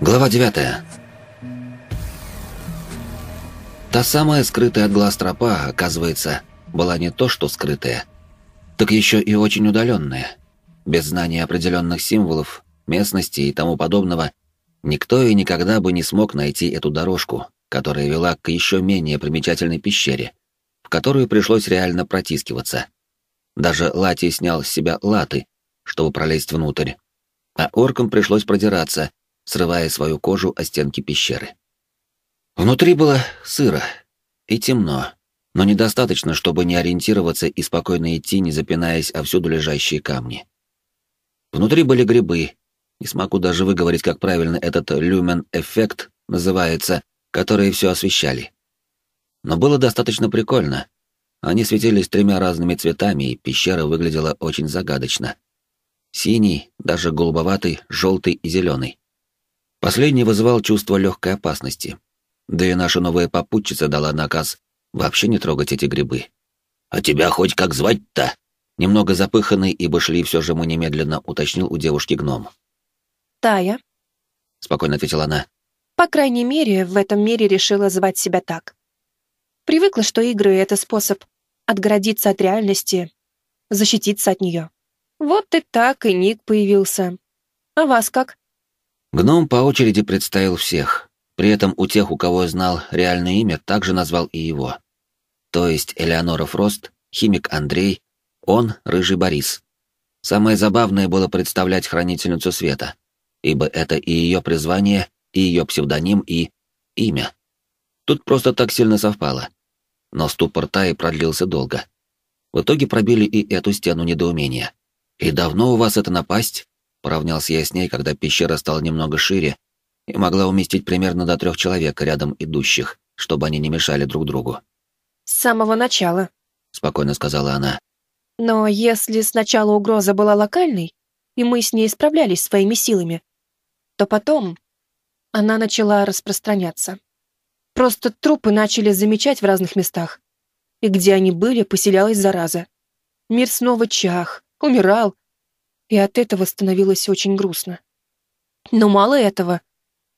Глава 9. Та самая скрытая от глаз тропа, оказывается, была не то что скрытая, так еще и очень удаленная. Без знания определенных символов, местности и тому подобного, никто и никогда бы не смог найти эту дорожку, которая вела к еще менее примечательной пещере, в которую пришлось реально протискиваться. Даже Лати снял с себя латы, чтобы пролезть внутрь, а оркам пришлось продираться, срывая свою кожу о стенки пещеры. Внутри было сыро и темно, но недостаточно, чтобы не ориентироваться и спокойно идти, не запинаясь о всюду лежащие камни. Внутри были грибы, не смогу даже выговорить, как правильно этот люмен-эффект называется, которые все освещали. Но было достаточно прикольно. Они светились тремя разными цветами, и пещера выглядела очень загадочно. Синий, даже голубоватый, желтый и зеленый. Последний вызывал чувство легкой опасности. Да и наша новая попутчица дала наказ вообще не трогать эти грибы. «А тебя хоть как звать-то?» Немного запыханный, ибо шли все же мы немедленно, уточнил у девушки гном. «Тая», — спокойно ответила она. «По крайней мере, в этом мире решила звать себя так. Привыкла, что игры — это способ отгородиться от реальности, защититься от нее. Вот и так и ник появился. А вас как?» Гном по очереди представил всех. При этом у тех, у кого знал реальное имя, также назвал и его. То есть Элеонора Фрост, химик Андрей, он — Рыжий Борис. Самое забавное было представлять хранительницу света, ибо это и ее призвание, и ее псевдоним, и имя. Тут просто так сильно совпало. Но ступор Таи продлился долго. В итоге пробили и эту стену недоумения. «И давно у вас это напасть?» Поравнялся я с ней, когда пещера стала немного шире и могла уместить примерно до трех человек рядом идущих, чтобы они не мешали друг другу. «С самого начала», — спокойно сказала она. «Но если сначала угроза была локальной, и мы с ней справлялись своими силами, то потом она начала распространяться. Просто трупы начали замечать в разных местах. И где они были, поселялась зараза. Мир снова чах, умирал, и от этого становилось очень грустно. Но мало этого.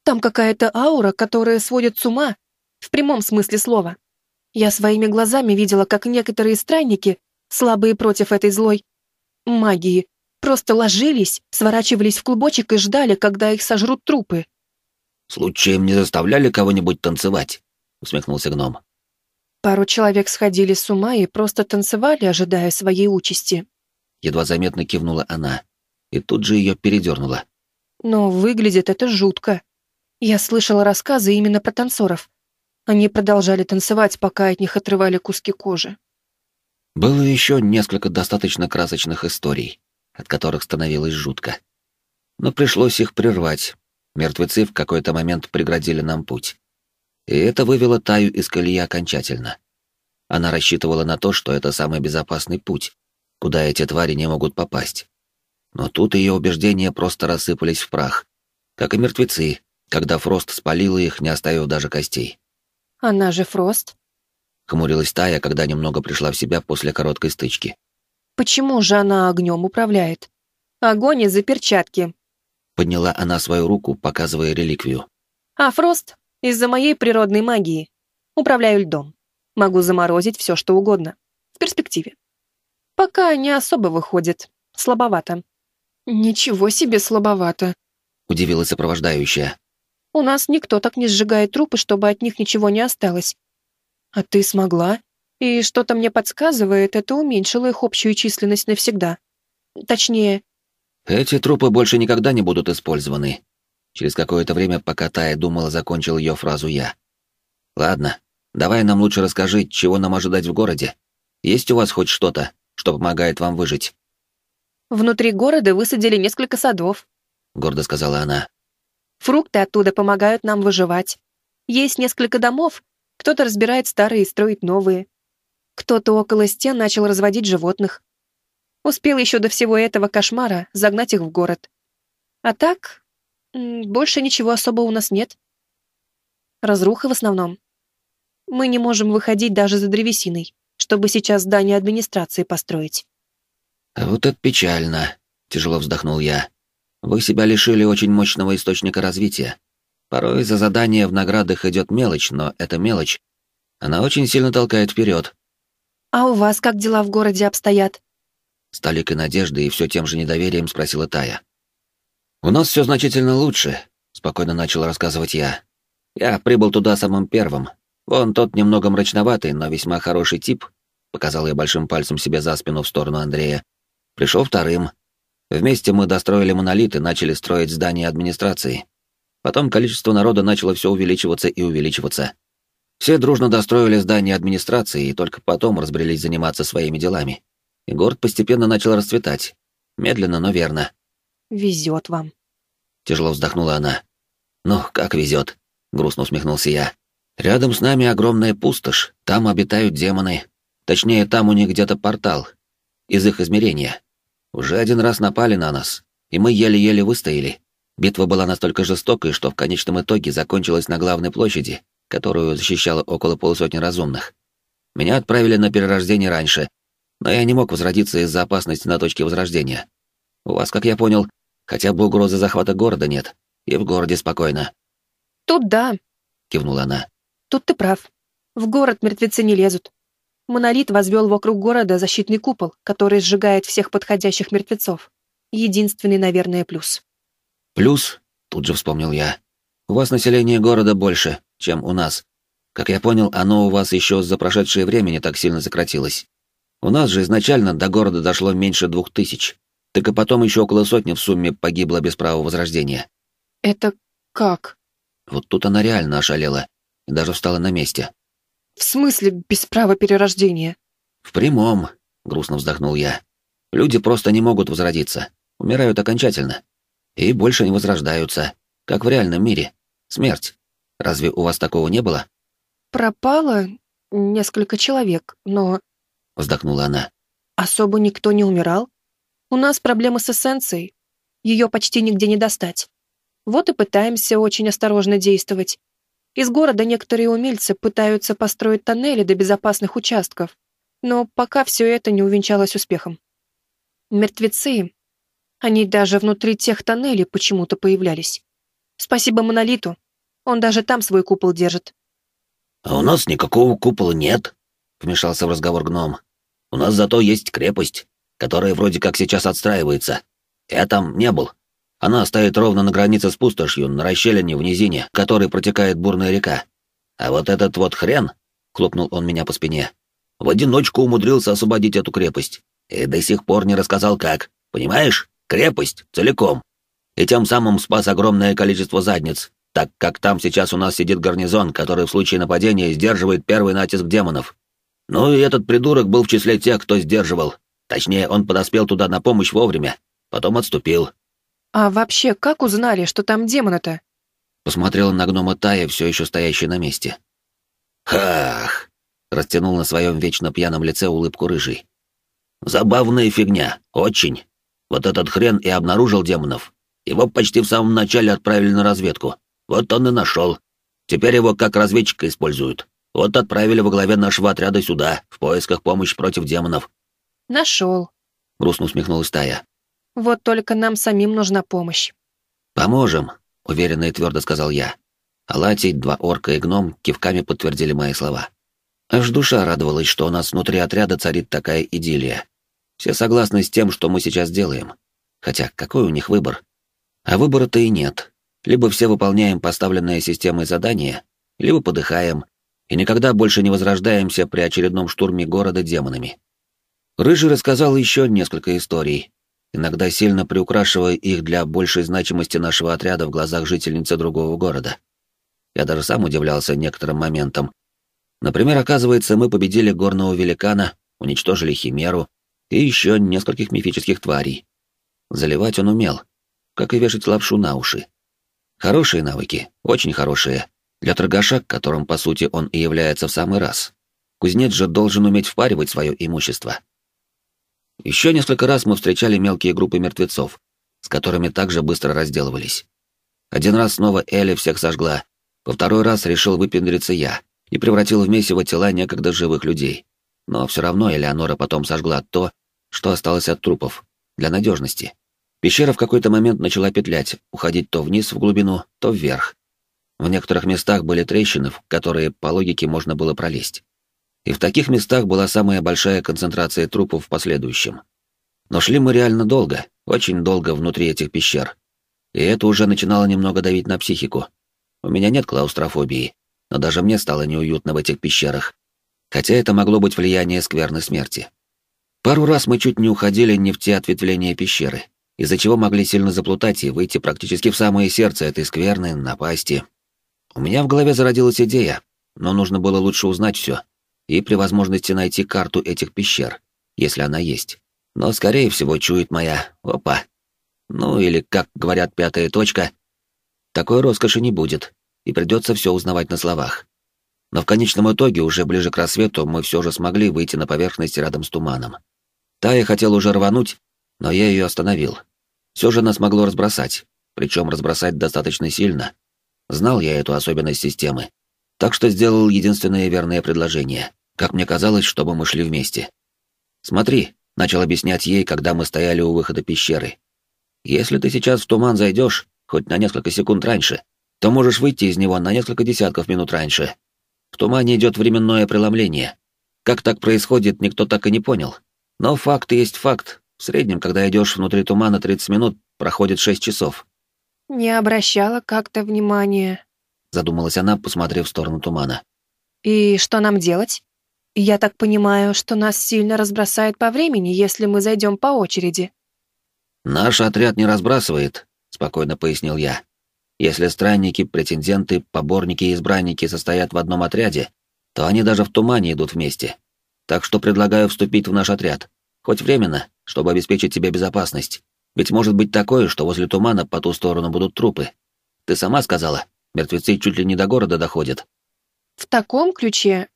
Там какая-то аура, которая сводит с ума, в прямом смысле слова. Я своими глазами видела, как некоторые странники, слабые против этой злой магии, просто ложились, сворачивались в клубочек и ждали, когда их сожрут трупы. «Случаем не заставляли кого-нибудь танцевать?» — усмехнулся гном. Пару человек сходили с ума и просто танцевали, ожидая своей участи едва заметно кивнула она, и тут же ее передернула. Но выглядит это жутко. Я слышала рассказы именно про танцоров. Они продолжали танцевать, пока от них отрывали куски кожи. Было еще несколько достаточно красочных историй, от которых становилось жутко. Но пришлось их прервать. Мертвецы в какой-то момент преградили нам путь. И это вывело Таю из колеи окончательно. Она рассчитывала на то, что это самый безопасный путь, куда эти твари не могут попасть. Но тут ее убеждения просто рассыпались в прах, как и мертвецы, когда Фрост спалила их, не оставив даже костей. «Она же Фрост?» — хмурилась Тая, когда немного пришла в себя после короткой стычки. «Почему же она огнем управляет? Огонь из-за перчатки!» Подняла она свою руку, показывая реликвию. «А Фрост из-за моей природной магии. Управляю льдом. Могу заморозить все, что угодно. В перспективе. Пока не особо выходит. Слабовато. Ничего себе слабовато. Удивилась сопровождающая. У нас никто так не сжигает трупы, чтобы от них ничего не осталось. А ты смогла? И что-то мне подсказывает, это уменьшило их общую численность навсегда. Точнее... Эти трупы больше никогда не будут использованы. Через какое-то время, пока Тая думала, закончил ее фразу я. Ладно, давай нам лучше расскажи, чего нам ожидать в городе. Есть у вас хоть что-то, что помогает вам выжить. Внутри города высадили несколько садов, гордо сказала она. Фрукты оттуда помогают нам выживать. Есть несколько домов, кто-то разбирает старые и строит новые. Кто-то около стен начал разводить животных. Успел еще до всего этого кошмара загнать их в город. А так, больше ничего особого у нас нет. Разруха в основном. Мы не можем выходить даже за древесиной чтобы сейчас здание администрации построить. А вот это печально, тяжело вздохнул я. Вы себя лишили очень мощного источника развития. Порой за задание в наградах идет мелочь, но эта мелочь, она очень сильно толкает вперед. А у вас как дела в городе обстоят? С толикой надежды и все тем же недоверием спросила Тая. У нас все значительно лучше, спокойно начал рассказывать я. Я прибыл туда самым первым. Вон тот немного мрачноватый, но весьма хороший тип, показал я большим пальцем себе за спину в сторону Андрея. Пришел вторым. Вместе мы достроили монолит и начали строить здание администрации. Потом количество народа начало все увеличиваться и увеличиваться. Все дружно достроили здание администрации и только потом разбрелись заниматься своими делами. И город постепенно начал расцветать. Медленно, но верно. «Везет вам», — тяжело вздохнула она. «Ну, как везет», — грустно усмехнулся я. «Рядом с нами огромная пустошь, там обитают демоны. Точнее, там у них где-то портал. Из их измерения. Уже один раз напали на нас, и мы еле-еле выстояли. Битва была настолько жестокой, что в конечном итоге закончилась на главной площади, которую защищало около полусотни разумных. Меня отправили на перерождение раньше, но я не мог возродиться из-за опасности на точке возрождения. У вас, как я понял, хотя бы угрозы захвата города нет, и в городе спокойно. «Тут да», — кивнула она. «Тут ты прав. В город мертвецы не лезут. Монолит возвел вокруг города защитный купол, который сжигает всех подходящих мертвецов. Единственный, наверное, плюс». «Плюс?» — тут же вспомнил я. «У вас население города больше, чем у нас. Как я понял, оно у вас еще за прошедшее время не так сильно сократилось. У нас же изначально до города дошло меньше двух тысяч. Так и потом еще около сотни в сумме погибло без права возрождения. Это как? Вот тут она реально ошалела и даже встала на месте. В смысле без права перерождения? В прямом, грустно вздохнул я. Люди просто не могут возродиться, умирают окончательно. И больше не возрождаются, как в реальном мире. Смерть. Разве у вас такого не было? Пропало несколько человек, но... Вздохнула она. Особо никто не умирал. У нас проблемы с эссенцией. Ее почти нигде не достать. Вот и пытаемся очень осторожно действовать. Из города некоторые умельцы пытаются построить тоннели до безопасных участков, но пока все это не увенчалось успехом. Мертвецы, они даже внутри тех тоннелей почему-то появлялись. Спасибо Монолиту, он даже там свой купол держит. «А у нас никакого купола нет», — вмешался в разговор гном. «У нас зато есть крепость, которая вроде как сейчас отстраивается. Я там не был. Она стоит ровно на границе с пустошью, на расщелине в низине, которой протекает бурная река. А вот этот вот хрен, — хлопнул он меня по спине, — в одиночку умудрился освободить эту крепость. И до сих пор не рассказал как. Понимаешь? Крепость целиком. И тем самым спас огромное количество задниц, так как там сейчас у нас сидит гарнизон, который в случае нападения сдерживает первый натиск демонов. Ну и этот придурок был в числе тех, кто сдерживал. Точнее, он подоспел туда на помощь вовремя, потом отступил. «А вообще, как узнали, что там демоны-то?» Посмотрела на гнома Тая, все еще стоящий на месте. «Хах!» — растянул на своем вечно пьяном лице улыбку рыжий. «Забавная фигня, очень. Вот этот хрен и обнаружил демонов. Его почти в самом начале отправили на разведку. Вот он и нашел. Теперь его как разведчика используют. Вот отправили во главе нашего отряда сюда, в поисках помощи против демонов. Нашел. Грустно усмехнулась Тая. Вот только нам самим нужна помощь. Поможем, уверенно и твердо сказал я. Алатий, два орка и гном кивками подтвердили мои слова. Аж душа радовалась, что у нас внутри отряда царит такая идиллия. Все согласны с тем, что мы сейчас делаем. Хотя какой у них выбор? А выбора-то и нет. Либо все выполняем поставленные системой задания, либо подыхаем и никогда больше не возрождаемся при очередном штурме города демонами. Рыжий рассказал еще несколько историй, иногда сильно приукрашивая их для большей значимости нашего отряда в глазах жительницы другого города. Я даже сам удивлялся некоторым моментам. Например, оказывается, мы победили горного великана, уничтожили химеру и еще нескольких мифических тварей. Заливать он умел, как и вешать лапшу на уши. Хорошие навыки, очень хорошие. Для торгаша, которым, по сути, он и является в самый раз. Кузнец же должен уметь впаривать свое имущество. Еще несколько раз мы встречали мелкие группы мертвецов, с которыми также быстро разделывались. Один раз снова Элли всех сожгла, во второй раз решил выпендриться я и превратил в месиво тела некогда живых людей. Но все равно Элеонора потом сожгла то, что осталось от трупов, для надежности. Пещера в какой-то момент начала петлять, уходить то вниз в глубину, то вверх. В некоторых местах были трещины, в которые, по логике, можно было пролезть. И в таких местах была самая большая концентрация трупов в последующем. Но шли мы реально долго, очень долго внутри этих пещер. И это уже начинало немного давить на психику. У меня нет клаустрофобии, но даже мне стало неуютно в этих пещерах. Хотя это могло быть влияние скверной смерти. Пару раз мы чуть не уходили не в те ответвления пещеры, из-за чего могли сильно заплутать и выйти практически в самое сердце этой скверны, напасти. У меня в голове зародилась идея, но нужно было лучше узнать все и при возможности найти карту этих пещер, если она есть. Но, скорее всего, чует моя «опа». Ну или, как говорят, пятая точка. Такой роскоши не будет, и придется все узнавать на словах. Но в конечном итоге, уже ближе к рассвету, мы все же смогли выйти на поверхность рядом с туманом. Тая хотела уже рвануть, но я ее остановил. Все же нас могло разбросать, причем разбросать достаточно сильно. Знал я эту особенность системы, так что сделал единственное верное предложение, как мне казалось, чтобы мы шли вместе. «Смотри», — начал объяснять ей, когда мы стояли у выхода пещеры. «Если ты сейчас в туман зайдешь, хоть на несколько секунд раньше, то можешь выйти из него на несколько десятков минут раньше, в тумане идет временное преломление. Как так происходит, никто так и не понял. Но факт есть факт. В среднем, когда идешь внутри тумана 30 минут, проходит 6 часов. «Не обращала как-то внимания», — задумалась она, посмотрев в сторону тумана. «И что нам делать? Я так понимаю, что нас сильно разбросает по времени, если мы зайдем по очереди». «Наш отряд не разбрасывает», — спокойно пояснил я. Если странники, претенденты, поборники и избранники состоят в одном отряде, то они даже в тумане идут вместе. Так что предлагаю вступить в наш отряд. Хоть временно, чтобы обеспечить тебе безопасность. Ведь может быть такое, что возле тумана по ту сторону будут трупы. Ты сама сказала, мертвецы чуть ли не до города доходят. В таком ключе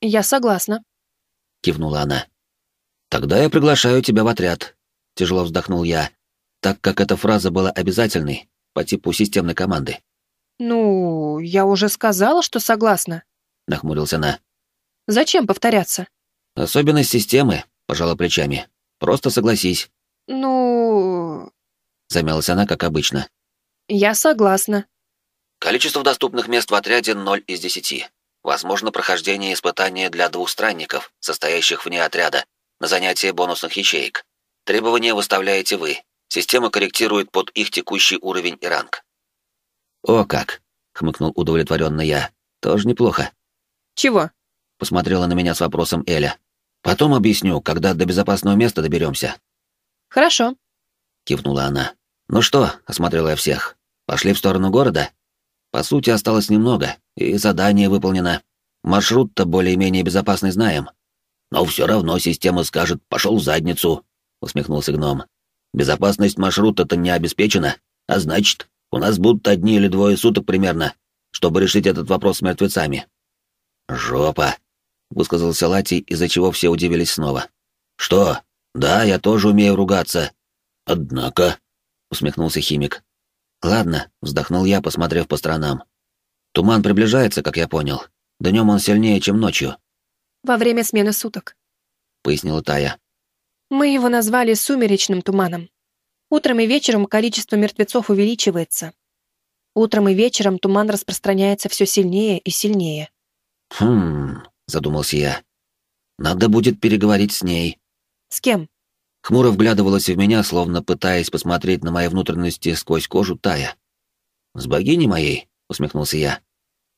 я согласна. Кивнула она. Тогда я приглашаю тебя в отряд. Тяжело вздохнул я, так как эта фраза была обязательной, по типу системной команды. «Ну, я уже сказала, что согласна», — нахмурился она. «Зачем повторяться?» «Особенность системы», — пожала плечами. «Просто согласись». «Ну...» — замялась она, как обычно. «Я согласна». Количество доступных мест в отряде 0 из 10. Возможно прохождение испытания для двух странников, состоящих вне отряда, на занятие бонусных ячеек. Требования выставляете вы. Система корректирует под их текущий уровень и ранг. «О как!» — хмыкнул удовлетворенно я. «Тоже неплохо». «Чего?» — посмотрела на меня с вопросом Эля. «Потом объясню, когда до безопасного места доберемся». «Хорошо», — кивнула она. «Ну что?» — осмотрела я всех. «Пошли в сторону города?» По сути, осталось немного, и задание выполнено. Маршрут-то более-менее безопасный знаем. Но все равно система скажет «пошел в задницу», — усмехнулся гном. Безопасность маршрута-то не обеспечена, а значит, у нас будут одни или двое суток примерно, чтобы решить этот вопрос с мертвецами». «Жопа», — высказался Лати, из-за чего все удивились снова. «Что? Да, я тоже умею ругаться». «Однако», — усмехнулся химик. «Ладно», — вздохнул я, посмотрев по сторонам. «Туман приближается, как я понял. Днем он сильнее, чем ночью». «Во время смены суток», — пояснила Тая. Мы его назвали сумеречным туманом. Утром и вечером количество мертвецов увеличивается. Утром и вечером туман распространяется все сильнее и сильнее. «Хм...» — задумался я. «Надо будет переговорить с ней». «С кем?» Хмуро вглядывалась в меня, словно пытаясь посмотреть на мои внутренности сквозь кожу Тая. «С богиней моей?» — усмехнулся я.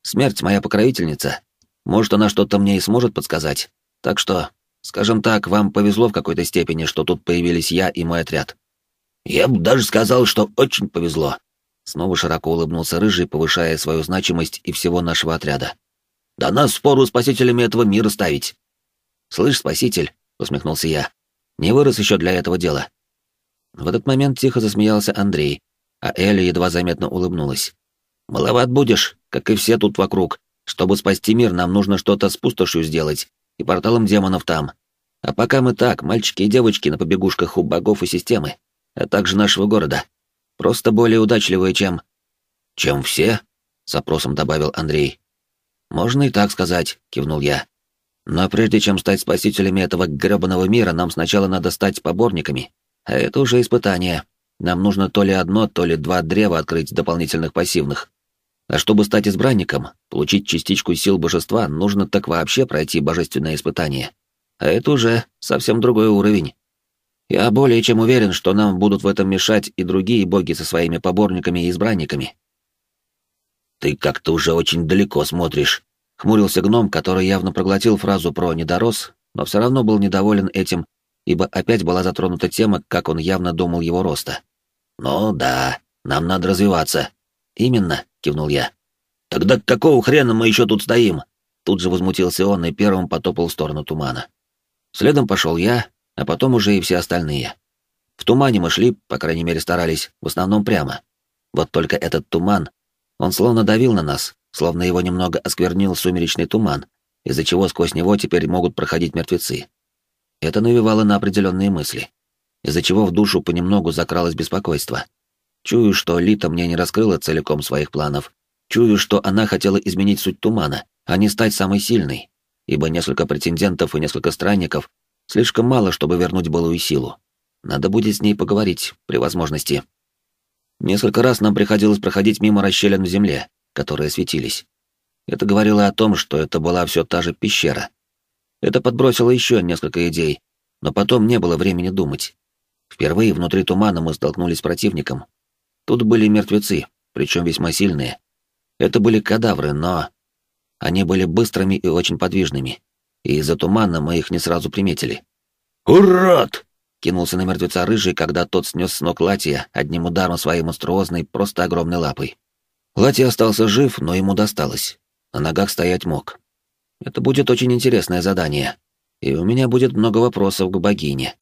«Смерть моя покровительница. Может, она что-то мне и сможет подсказать. Так что Скажем так, вам повезло в какой-то степени, что тут появились я и мой отряд. Я бы даже сказал, что очень повезло. Снова широко улыбнулся Рыжий, повышая свою значимость и всего нашего отряда. Да нас впору спасителями этого мира ставить. Слышь, спаситель, усмехнулся я, не вырос еще для этого дела. В этот момент тихо засмеялся Андрей, а Эля едва заметно улыбнулась. «Маловат будешь, как и все тут вокруг. Чтобы спасти мир, нам нужно что-то с пустошью сделать, и порталом демонов там. А пока мы так, мальчики и девочки на побегушках у богов и системы, а также нашего города. Просто более удачливые, чем... Чем все? С опросом добавил Андрей. Можно и так сказать, кивнул я. Но прежде чем стать спасителями этого грёбаного мира, нам сначала надо стать поборниками. А это уже испытание. нам нужно то ли одно, то ли два древа открыть дополнительных пассивных. А чтобы стать избранником, получить частичку сил божества, нужно так вообще пройти божественное испытание. А это уже совсем другой уровень. Я более чем уверен, что нам будут в этом мешать и другие боги со своими поборниками и избранниками. Ты как-то уже очень далеко смотришь, хмурился гном, который явно проглотил фразу про недорос, но все равно был недоволен этим, ибо опять была затронута тема, как он явно думал его роста. «Ну да, нам надо развиваться». «Именно», — кивнул я. «Тогда какого хрена мы еще тут стоим?» Тут же возмутился он и первым потопал в сторону тумана. Следом пошел я, а потом уже и все остальные. В тумане мы шли, по крайней мере старались, в основном прямо. Вот только этот туман, он словно давил на нас, словно его немного осквернил сумеречный туман, из-за чего сквозь него теперь могут проходить мертвецы. Это навевало на определенные мысли, из-за чего в душу понемногу закралось беспокойство. Чую, что Лита мне не раскрыла целиком своих планов. Чую, что она хотела изменить суть тумана, а не стать самой сильной, ибо несколько претендентов и несколько странников слишком мало, чтобы вернуть былую силу. Надо будет с ней поговорить при возможности. Несколько раз нам приходилось проходить мимо расщелин в земле, которые светились. Это говорило о том, что это была все та же пещера, это подбросило еще несколько идей, но потом не было времени думать. Впервые внутри тумана мы столкнулись с противником. Тут были мертвецы, причем весьма сильные. Это были кадавры, но... Они были быстрыми и очень подвижными, и из-за тумана мы их не сразу приметили. «Урод!» — кинулся на мертвеца рыжий, когда тот снес с ног Латия одним ударом своей монструозной, просто огромной лапой. Латия остался жив, но ему досталось. На ногах стоять мог. Это будет очень интересное задание, и у меня будет много вопросов к богине.